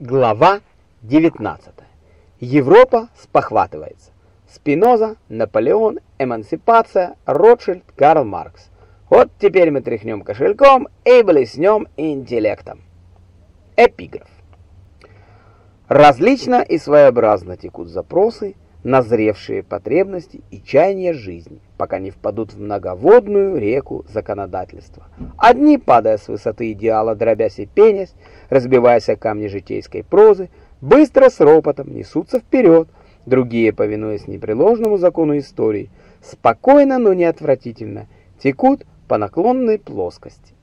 Глава 19. Европа спохватывается. Спиноза, Наполеон, эмансипация, Ротшильд, Карл Маркс. Вот теперь мы тряхнем кошельком и блеснем интеллектом. Эпиграф. Различно и своеобразно текут запросы, назревшие потребности и чаяния жизни, пока не впадут в многоводную реку законодательства. Одни, падая с высоты идеала, дробясь и пенясь, разбиваясь о камни житейской прозы, быстро с ропотом несутся вперед, другие, повинуясь непреложному закону истории, спокойно, но не отвратительно, текут по наклонной плоскости.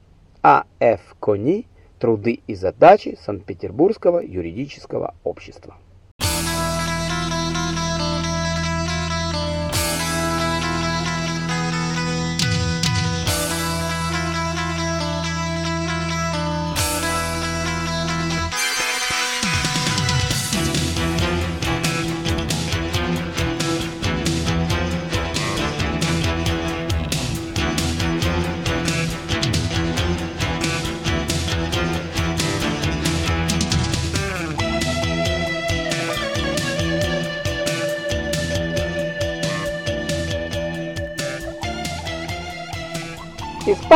А. Ф. Кони «Труды и задачи Санкт-Петербургского юридического общества».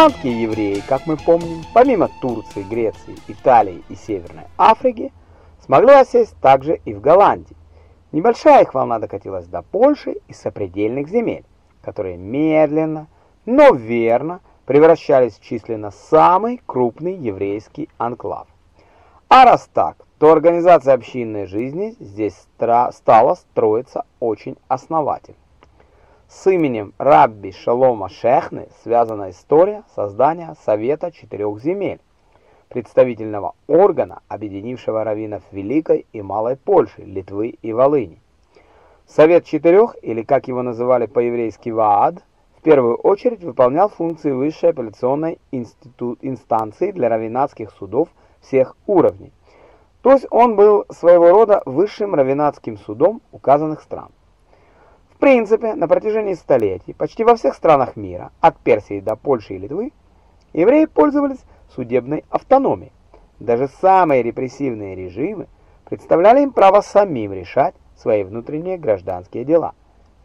Испанские евреи, как мы помним, помимо Турции, Греции, Италии и Северной Африки, смогли осесть также и в Голландии. Небольшая их волна докатилась до Польши и сопредельных земель, которые медленно, но верно превращались в численно самый крупный еврейский анклав. А раз так, то организация общинной жизни здесь стала строиться очень основательно. С именем Рабби Шалома Шехны связана история создания Совета Четырех Земель, представительного органа, объединившего раввинов Великой и Малой Польши, Литвы и Волыни. Совет Четырех, или как его называли по-еврейски Ваад, в первую очередь выполнял функции высшей апелляционной институт, инстанции для раввинатских судов всех уровней. То есть он был своего рода высшим раввинатским судом указанных стран. В принципе, на протяжении столетий почти во всех странах мира, от Персии до Польши и Литвы, евреи пользовались судебной автономией. Даже самые репрессивные режимы представляли им право самим решать свои внутренние гражданские дела,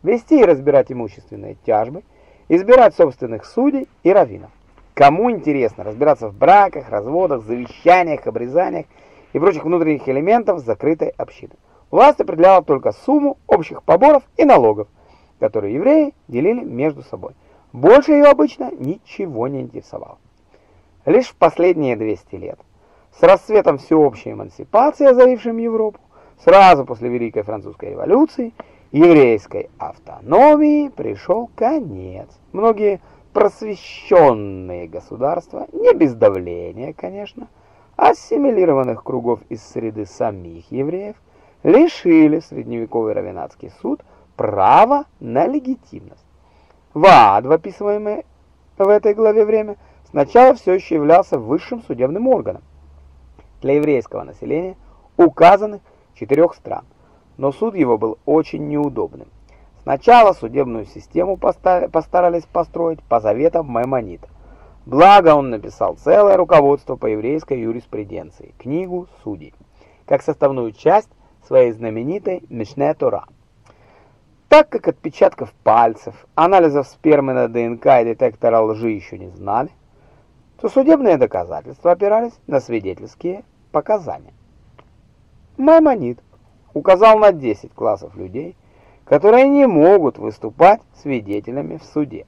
вести и разбирать имущественные тяжбы, избирать собственных судей и раввинов. Кому интересно разбираться в браках, разводах, завещаниях, обрезаниях и прочих внутренних элементов закрытой общины? Власть определяла только сумму общих поборов и налогов, которые евреи делили между собой. Больше ее обычно ничего не интересовало. Лишь в последние 200 лет, с расцветом всеобщей эмансипации, озарившим Европу, сразу после Великой Французской революции, еврейской автономии пришел конец. Многие просвещенные государства, не без давления, конечно, ассимилированных кругов из среды самих евреев, лишили средневековый равенатский суд права на легитимность. ВАД, в описываемое в этой главе время, сначала все еще являлся высшим судебным органом для еврейского населения указанных четырех стран, но суд его был очень неудобным. Сначала судебную систему постарались построить по заветам Маймонида. Благо он написал целое руководство по еврейской юриспруденции, книгу судей, как составную часть своей знаменитой Мишне Тора. Так как отпечатков пальцев, анализов спермы на ДНК и детектора лжи еще не знали, то судебные доказательства опирались на свидетельские показания. Маймонид указал на 10 классов людей, которые не могут выступать свидетелями в суде.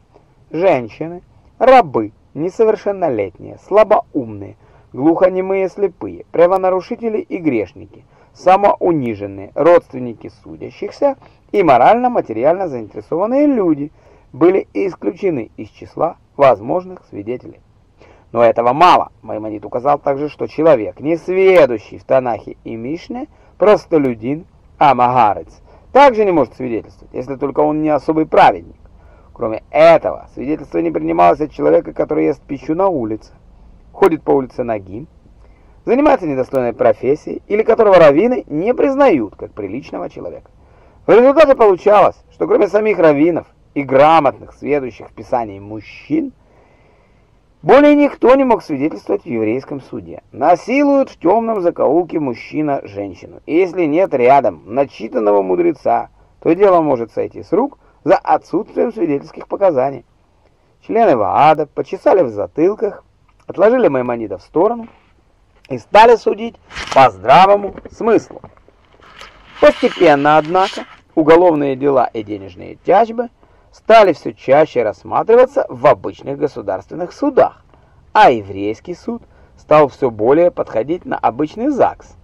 Женщины, рабы, несовершеннолетние, слабоумные, глухонемые слепые, правонарушители и грешники – самоуниженные родственники судящихся и морально-материально заинтересованные люди были исключены из числа возможных свидетелей. Но этого мало. Маймонид указал также, что человек, не сведущий в Танахе и Мишне, простолюдин, а магарец, также не может свидетельствовать, если только он не особый праведник. Кроме этого, свидетельство не принималось от человека, который ест пищу на улице, ходит по улице нагим, занимается недостойной профессией или которого раввины не признают как приличного человека. В результате получалось, что кроме самих раввинов и грамотных, сведущих в Писании мужчин, Более никто не мог свидетельствовать в еврейском суде. Насилуют в темном закоулке мужчина женщину. И если нет рядом начитанного мудреца, то дело может сойти с рук за отсутствием свидетельских показаний. Члены Ваада почесали в затылках, отложили Маймонида в сторону и стали судить по здравому смыслу. Постепенно, однако, уголовные дела и денежные тяжбы стали все чаще рассматриваться в обычных государственных судах, а еврейский суд стал все более подходить на обычный ЗАГС.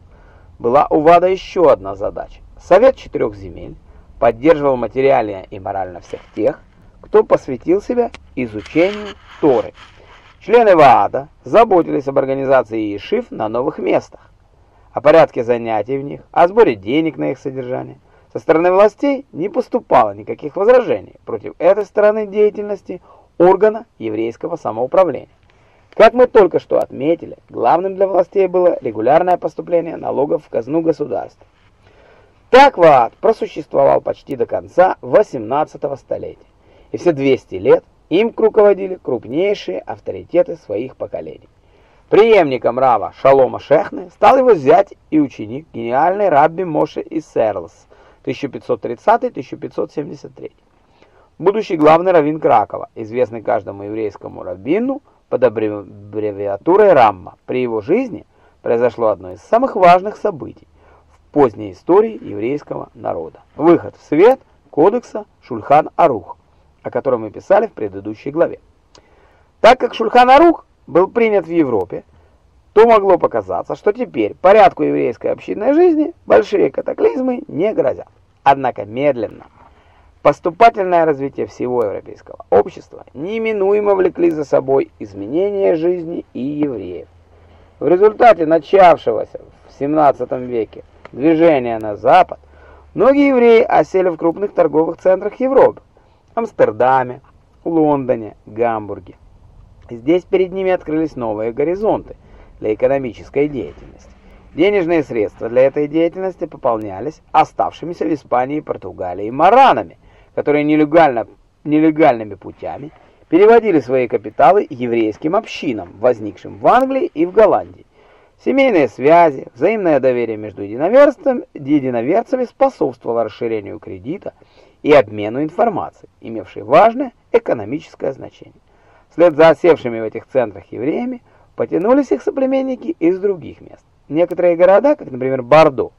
Была у ВАДА еще одна задача. Совет четырех земель поддерживал материально и морально всех тех, кто посвятил себя изучению Торы. Члены ВААДа заботились об организации ешив на новых местах, о порядке занятий в них, о сборе денег на их содержание. Со стороны властей не поступало никаких возражений против этой стороны деятельности органа еврейского самоуправления. Как мы только что отметили, главным для властей было регулярное поступление налогов в казну государства. Так ВААД просуществовал почти до конца 18 столетия, и все 200 лет им руководили крупнейшие авторитеты своих поколений. Преемником Рава Шалома Шехны стал его зять и ученик, гениальный Рабби Моше Иссерлс, 1530-1573. Будущий главный раввин Кракова, известный каждому еврейскому раввину под аббревиатурой Рамма. При его жизни произошло одно из самых важных событий в поздней истории еврейского народа. Выход в свет кодекса Шульхан-Арух, о котором мы писали в предыдущей главе. Так как Шульхан-Арух был принят в Европе, то могло показаться, что теперь порядку еврейской общинной жизни большие катаклизмы не грозят. Однако медленно поступательное развитие всего европейского общества неминуемо влекли за собой изменения жизни и евреев. В результате начавшегося в 17 веке движения на запад, многие евреи осели в крупных торговых центрах Европы – Амстердаме, Лондоне, Гамбурге. Здесь перед ними открылись новые горизонты – для экономической деятельности. Денежные средства для этой деятельности пополнялись оставшимися в Испании Португалии маранами, которые нелегально, нелегальными путями переводили свои капиталы еврейским общинам, возникшим в Англии и в Голландии. Семейные связи, взаимное доверие между единоверцами, единоверцами способствовало расширению кредита и обмену информацией, имевшей важное экономическое значение. Вслед за осевшими в этих центрах евреями потянулись их соплеменники из других мест. Некоторые города, как, например, Бордо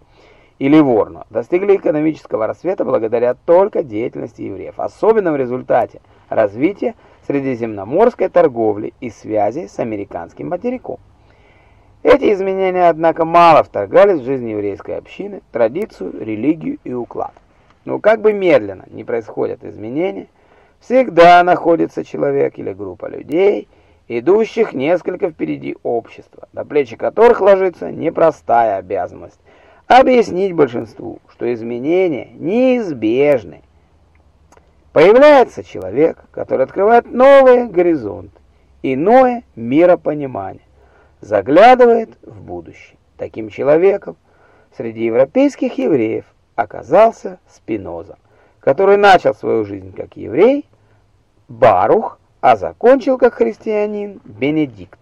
и Ливорно, достигли экономического расцвета благодаря только деятельности евреев, особенно в результате развития средиземноморской торговли и связи с американским материком. Эти изменения, однако, мало вторгались в жизнь еврейской общины, традицию, религию и уклад. Но как бы медленно не происходят изменения, всегда находится человек или группа людей – идущих несколько впереди общества, на плечи которых ложится непростая обязанность объяснить большинству, что изменения неизбежны. Появляется человек, который открывает новые горизонты, иное миропонимание, заглядывает в будущее. Таким человеком среди европейских евреев оказался Спиноза, который начал свою жизнь как еврей, Барух, а закончил как христианин Бенедикт.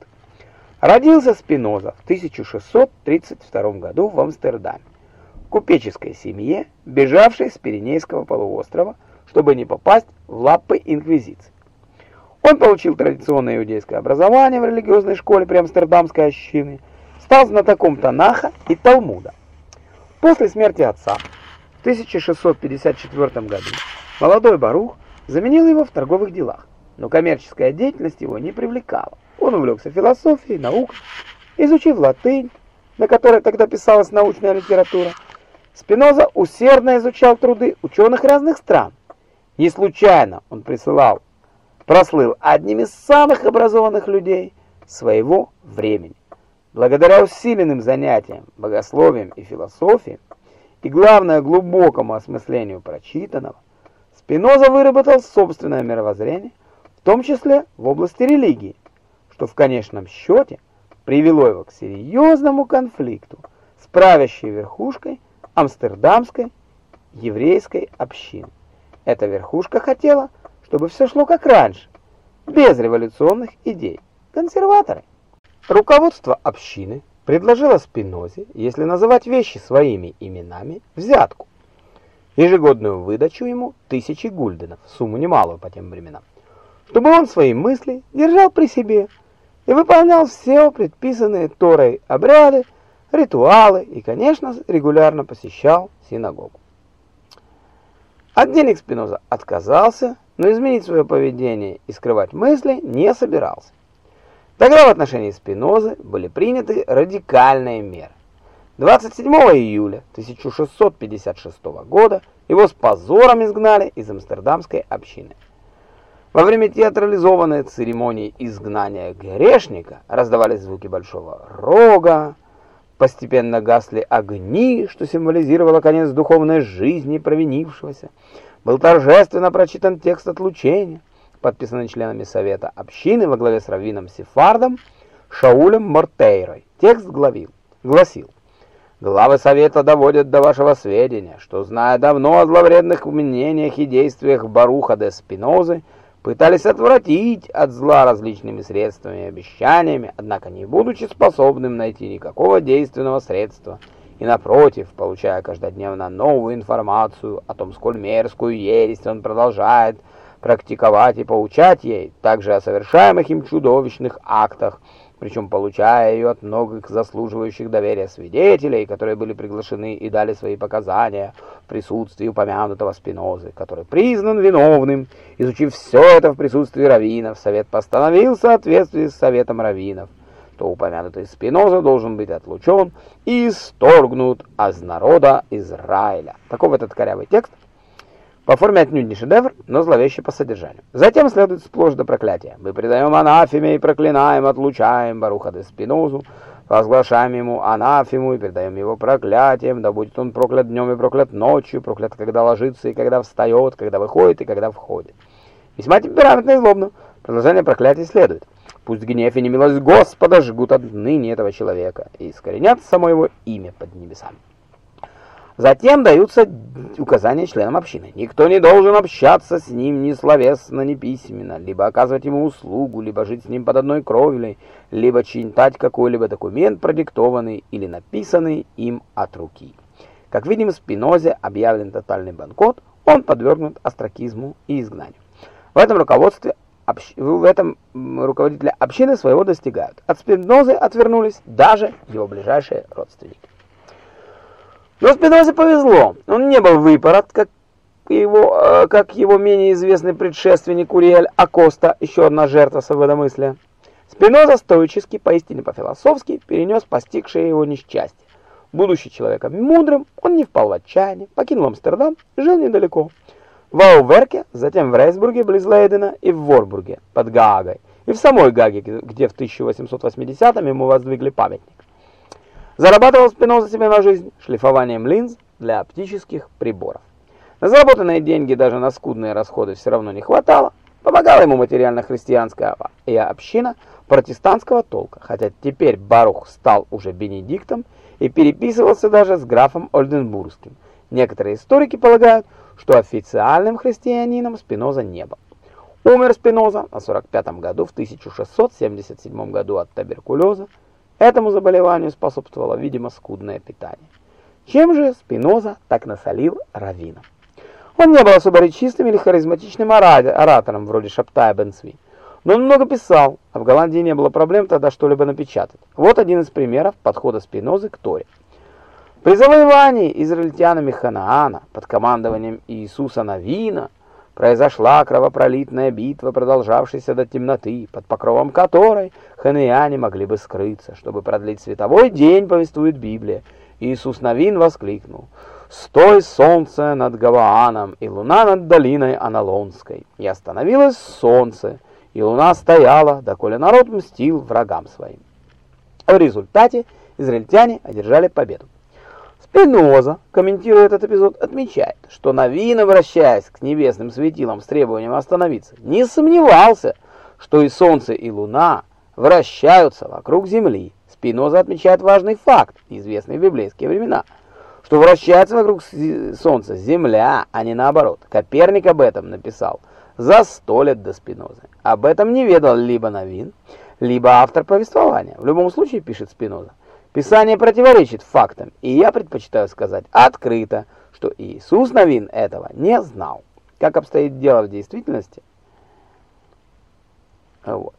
Родился Спиноза в 1632 году в Амстердаме, в купеческой семье, бежавшей с Пиренейского полуострова, чтобы не попасть в лапы инквизиции. Он получил традиционное иудейское образование в религиозной школе при Амстердамской общине, стал знатоком Танаха и Талмуда. После смерти отца в 1654 году молодой Барух заменил его в торговых делах но коммерческая деятельность его не привлекала. Он увлекся философией, наукой, изучив латынь, на которой тогда писалась научная литература. Спиноза усердно изучал труды ученых разных стран. Не случайно он присылал, прослыл одним из самых образованных людей своего времени. Благодаря усиленным занятиям богословием и философией, и главное глубокому осмыслению прочитанного, Спиноза выработал собственное мировоззрение – том числе в области религии, что в конечном счете привело его к серьезному конфликту с правящей верхушкой амстердамской еврейской общины. Эта верхушка хотела, чтобы все шло как раньше, без революционных идей. консерваторы. Руководство общины предложило Спинозе, если называть вещи своими именами, взятку. Ежегодную выдачу ему тысячи гульденов, сумму немалую по тем временам, чтобы он свои мысли держал при себе и выполнял все предписанные Торой обряды, ритуалы и, конечно, регулярно посещал синагогу. От денег Спиноза отказался, но изменить свое поведение и скрывать мысли не собирался. Тогда в отношении Спинозы были приняты радикальные меры. 27 июля 1656 года его с позором изгнали из амстердамской общины. Во время театрализованной церемонии изгнания грешника раздавались звуки большого рога, Постепенно гасли огни, что символизировало конец духовной жизни провинившегося. Был торжественно прочитан текст отлучения, подписанный членами Совета общины во главе с раввином Сефардом Шаулем Мортейрой. Текст главил, гласил, «Главы Совета доводят до вашего сведения, что, зная давно о зловредных мнениях и действиях Баруха де Спинозы, пытались отвратить от зла различными средствами и обещаниями, однако не будучи способным найти никакого действенного средства, и напротив, получая каждодневно новую информацию о том, сколь мерзкую ересь он продолжает практиковать и поучать ей, также о совершаемых им чудовищных актах, причем получая ее от многих заслуживающих доверия свидетелей, которые были приглашены и дали свои показания в присутствии упомянутого Спинозы, который признан виновным. Изучив все это в присутствии раввинов, совет постановил в соответствии с советом раввинов, то упомянутый Спиноза должен быть отлучен и исторгнут из народа Израиля. Таков этот корявый текст – по форме отнюдь не шедевр, но зловещий по содержанию. Затем следует сплошь до проклятия. Мы предаем анафеме и проклинаем, отлучаем Баруха де Спинозу, возглашаем ему анафему и передаем его проклятием, да будет он проклят днем и проклят ночью, проклят, когда ложится и когда встает, когда выходит и когда входит. Весьма темпераментно и злобно. Продолжение проклятия следует. Пусть гнев и немилость Господа жгут отныне этого человека и искоренят само его имя под небесами. Затем даются указания членам общины. Никто не должен общаться с ним ни словесно, ни письменно, либо оказывать ему услугу, либо жить с ним под одной кровлей, либо читать какой-либо документ, продиктованный или написанный им от руки. Как видим, в Спинозе объявлен тотальный банкрот, он подвергнут остракизму и изгнанию. В этом руководстве в этом руководители общины своего достигают. От Спинозы отвернулись даже его ближайшие родственники. Но Спинозе повезло. Он не был выпорот, как его, э, как его менее известный предшественник Уриэль Акоста, еще одна жертва свободомыслия. Спиноза стоически, поистине по-философски, перенес постигшее его несчастье. Будучи человеком мудрым, он не впал в отчаяние, покинул Амстердам жил недалеко. В Ауверке, затем в Рейсбурге, близ Лейдена, и в Ворбурге, под Гаагой, и в самой Гаге, где в 1880-м ему воздвигли памятник. Зарабатывал Спиноза себе на жизнь шлифованием линз для оптических приборов. На заработанные деньги даже на скудные расходы все равно не хватало. Помогала ему материально-христианская и община протестантского толка, хотя теперь Барух стал уже бенедиктом и переписывался даже с графом Ольденбургским. Некоторые историки полагают, что официальным христианином Спиноза не был. Умер Спиноза на 45 году, в 1677 году от туберкулеза, Этому заболеванию способствовало, видимо, скудное питание. Чем же Спиноза так насолил раввинам? Он не был особо речистым или харизматичным оратором, вроде Шаптая Бенсви. Но он много писал, а в Голландии не было проблем тогда что-либо напечатать. Вот один из примеров подхода Спинозы к Торе. При завоевании израильтянами Ханаана под командованием Иисуса Навина произошла кровопролитная битва, продолжавшаяся до темноты, под покровом которой ханеяне могли бы скрыться. Чтобы продлить световой день, повествует Библия. Иисус Новин воскликнул «Стой, солнце над Гавааном, и луна над долиной Аналонской!» И остановилось солнце, и луна стояла, доколе народ мстил врагам своим. В результате израильтяне одержали победу. Спиноза, комментируя этот эпизод, отмечает, что Новин, обращаясь к небесным светилам с требованием остановиться, не сомневался, что и Солнце, и Луна вращаются вокруг Земли. Спиноза отмечает важный факт, известный в библейские времена, что вращается вокруг Солнца Земля, а не наоборот. Коперник об этом написал за сто лет до Спинозы. Об этом не ведал либо Новин, либо автор повествования. В любом случае, пишет Спиноза, Писание противоречит фактам, и я предпочитаю сказать открыто, что Иисус Новин этого не знал. Как обстоит дело в действительности? Вот.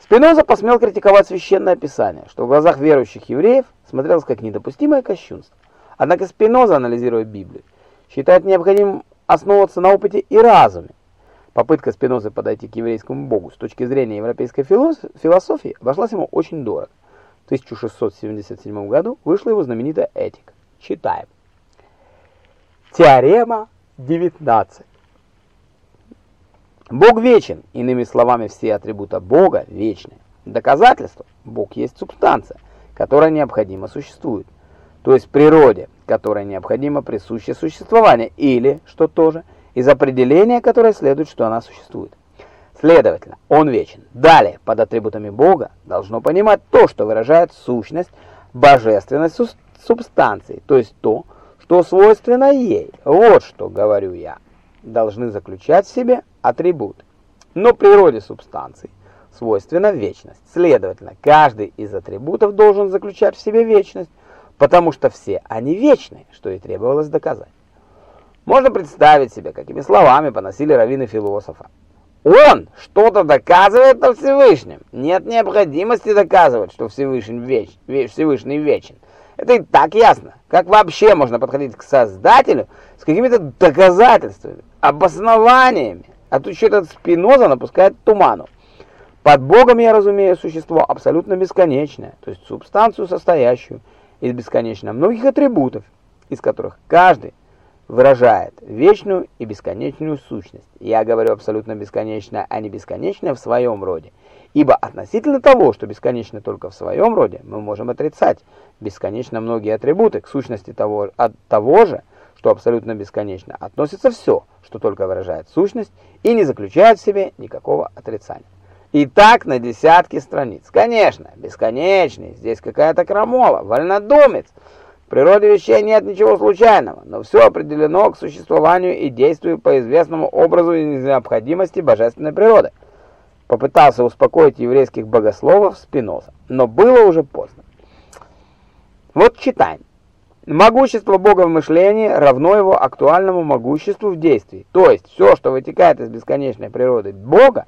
Спиноза посмел критиковать Священное Писание, что в глазах верующих евреев смотрелось как недопустимое кощунство. Однако Спиноза, анализируя Библию, считает необходимым основываться на опыте и разуме. Попытка Спинозы подойти к еврейскому богу с точки зрения европейской философии обошлась ему очень дорого. В 1677 году вышла его знаменитая «Этика». Читаем. Теорема 19. Бог вечен, иными словами, все атрибуты Бога вечны. Доказательство – Бог есть субстанция, которая необходимо существует. То есть природе, которой необходимо присуще существование, или, что тоже, из определения, которое следует, что она существует. Следовательно, он вечен. Далее, под атрибутами Бога должно понимать то, что выражает сущность, божественность субстанции, то есть то, что свойственно ей. Вот что говорю я. Должны заключать в себе атрибуты. Но природе субстанции свойственна вечность. Следовательно, каждый из атрибутов должен заключать в себе вечность, потому что все они вечны, что и требовалось доказать. Можно представить себе, какими словами поносили раввины философа. Он что-то доказывает на Всевышнем. Нет необходимости доказывать, что Всевышний, веч, Всевышний вечен. Это и так ясно. Как вообще можно подходить к Создателю с какими-то доказательствами, обоснованиями? А тут еще этот Спиноза напускает туману. Под Богом я разумею существо абсолютно бесконечное, то есть субстанцию, состоящую из бесконечно многих атрибутов, из которых каждый выражает вечную и бесконечную сущность. Я говорю абсолютно бесконечное, а не бесконечное в своем роде. Ибо относительно того, что бесконечно только в своем роде, мы можем отрицать бесконечно многие атрибуты к сущности того, от того же, что абсолютно бесконечно, относится все, что только выражает сущность и не заключает в себе никакого отрицания. И так на десятки страниц. Конечно, бесконечный, здесь какая-то крамола, вольнодумец – природе вещей нет ничего случайного, но все определено к существованию и действию по известному образу и необходимости божественной природы. Попытался успокоить еврейских богословов Спиноза, но было уже поздно. Вот читаем. Могущество Бога в мышлении равно его актуальному могуществу в действии. То есть все, что вытекает из бесконечной природы Бога,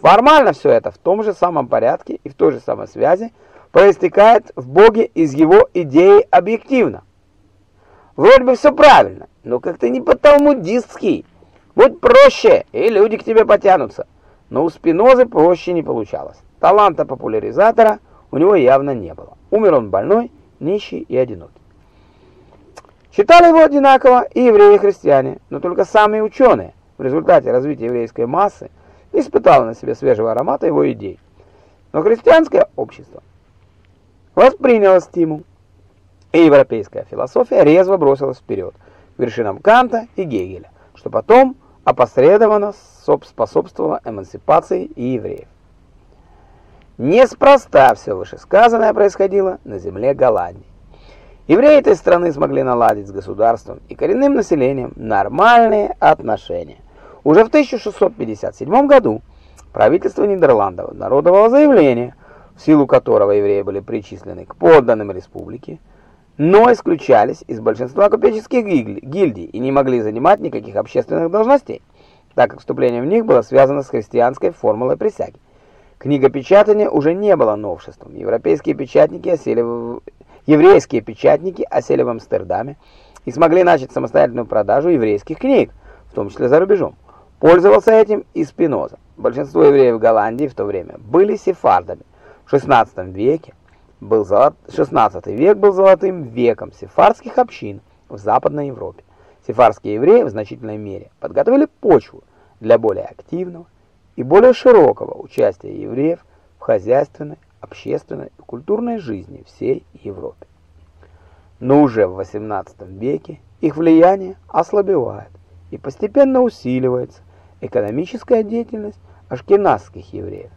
формально все это в том же самом порядке и в той же самой связи, проистекает в Боге из его идеи объективно. Вроде бы все правильно, но как-то не по-талмудистски. Будь проще, и люди к тебе потянутся. Но у Спинозы проще не получалось. Таланта популяризатора у него явно не было. Умер он больной, нищий и одинокий. Считали его одинаково и евреи, и христиане, но только самые ученые в результате развития еврейской массы испытали на себе свежего аромата его идей. Но христианское общество восприняла стимул, и европейская философия резво бросилась вперед к вершинам Канта и Гегеля, что потом опосредованно способствовало эмансипации и евреев. Неспроста все вышесказанное происходило на земле Голландии. Евреи этой страны смогли наладить с государством и коренным населением нормальные отношения. Уже в 1657 году правительство Нидерландов народовало заявление – в силу которого евреи были причислены к подданным республики, но исключались из большинства купеческих гильдий и не могли занимать никаких общественных должностей, так как вступление в них было связано с христианской формулой присяги. Книгопечатание уже не было новшеством. Европейские печатники осели в... Еврейские печатники осели в Амстердаме и смогли начать самостоятельную продажу еврейских книг, в том числе за рубежом. Пользовался этим и Спиноза. Большинство евреев Голландии в то время были сефардами, в XVI веке был золот... 16 век был золотым веком сефардских общин в Западной Европе. Сефардские евреи в значительной мере подготовили почву для более активного и более широкого участия евреев в хозяйственной, общественной и культурной жизни всей Европы. Но уже в XVIII веке их влияние ослабевает и постепенно усиливается экономическая деятельность ашкеназских евреев.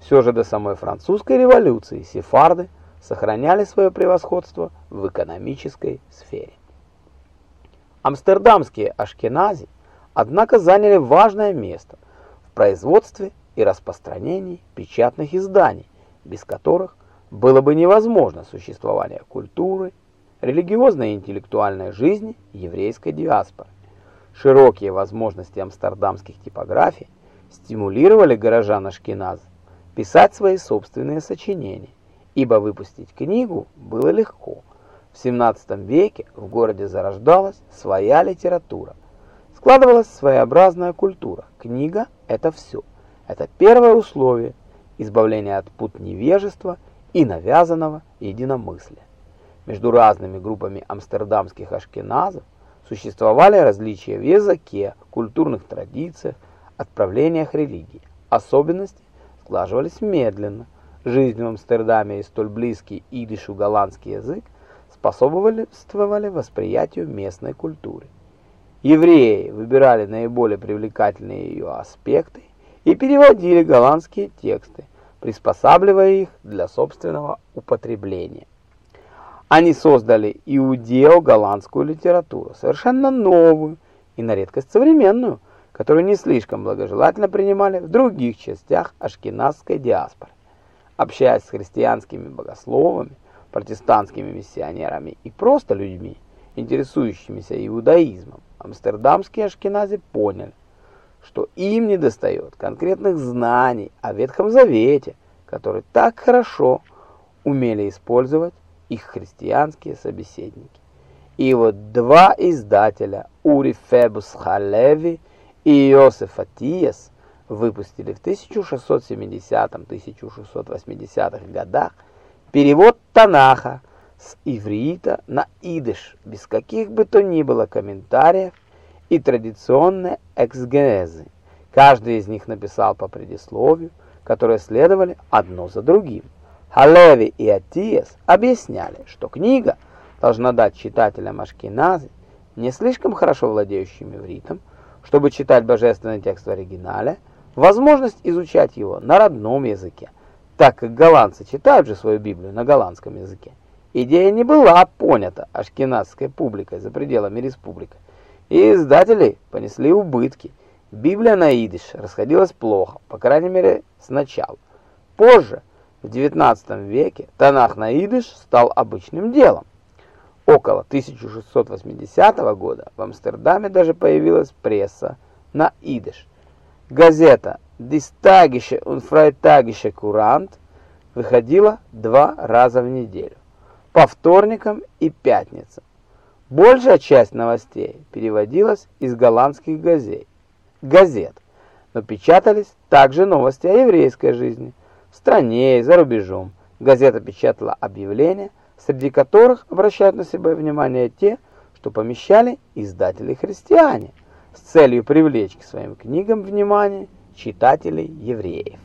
Все же до самой французской революции сефарды сохраняли свое превосходство в экономической сфере. Амстердамские ашкенази, однако, заняли важное место в производстве и распространении печатных изданий, без которых было бы невозможно существование культуры, религиозной и интеллектуальной жизни еврейской диаспоры. Широкие возможности амстердамских типографий стимулировали горожан Ашкеназ писать свои собственные сочинения, ибо выпустить книгу было легко. В 17 веке в городе зарождалась своя литература, складывалась своеобразная культура. Книга – это все. Это первое условие избавления от пут невежества и навязанного единомыслия. Между разными группами амстердамских ашкеназов существовали различия в языке, культурных традициях, отправлениях религии. Особенности сглаживались медленно. Жизнь в Амстердаме и столь близкий идишу голландский язык способствовали восприятию местной культуры. Евреи выбирали наиболее привлекательные ее аспекты и переводили голландские тексты, приспосабливая их для собственного употребления. Они создали иудео-голландскую литературу, совершенно новую и на редкость современную, которую не слишком благожелательно принимали в других частях ашкеназской диаспоры. Общаясь с христианскими богословами, протестантскими миссионерами и просто людьми, интересующимися иудаизмом, амстердамские ашкенази поняли, что им недостает конкретных знаний о Ветхом Завете, которые так хорошо умели использовать их христианские собеседники. И вот два издателя, Ури Фебус Халеви и Иосиф Атиес, выпустили в 1670-1680-х годах перевод Танаха с иврита на идыш, без каких бы то ни было комментариев и традиционной эксгенезы. Каждый из них написал по предисловию, которые следовали одно за другим. Халеви и Атиес объясняли, что книга должна дать читателям Ашкеназы, не слишком хорошо владеющим ивритом, чтобы читать божественный текст в оригинале, возможность изучать его на родном языке, так как голландцы читают же свою Библию на голландском языке. Идея не была понята ашкеназской публикой за пределами республики, и издатели понесли убытки. Библия на идиш расходилась плохо, по крайней мере, сначала. Позже в XIX веке Танах на идыш стал обычным делом. Около 1680 года в Амстердаме даже появилась пресса на идыш. Газета «Дистагише und Freitagische Courant» выходила два раза в неделю, по вторникам и пятницам. Большая часть новостей переводилась из голландских газет, газет, но печатались также новости о еврейской жизни – в стране и за рубежом. Газета печатала объявления, среди которых обращают на себя внимание те, что помещали издатели-христиане, с целью привлечь к своим книгам внимание читателей евреев.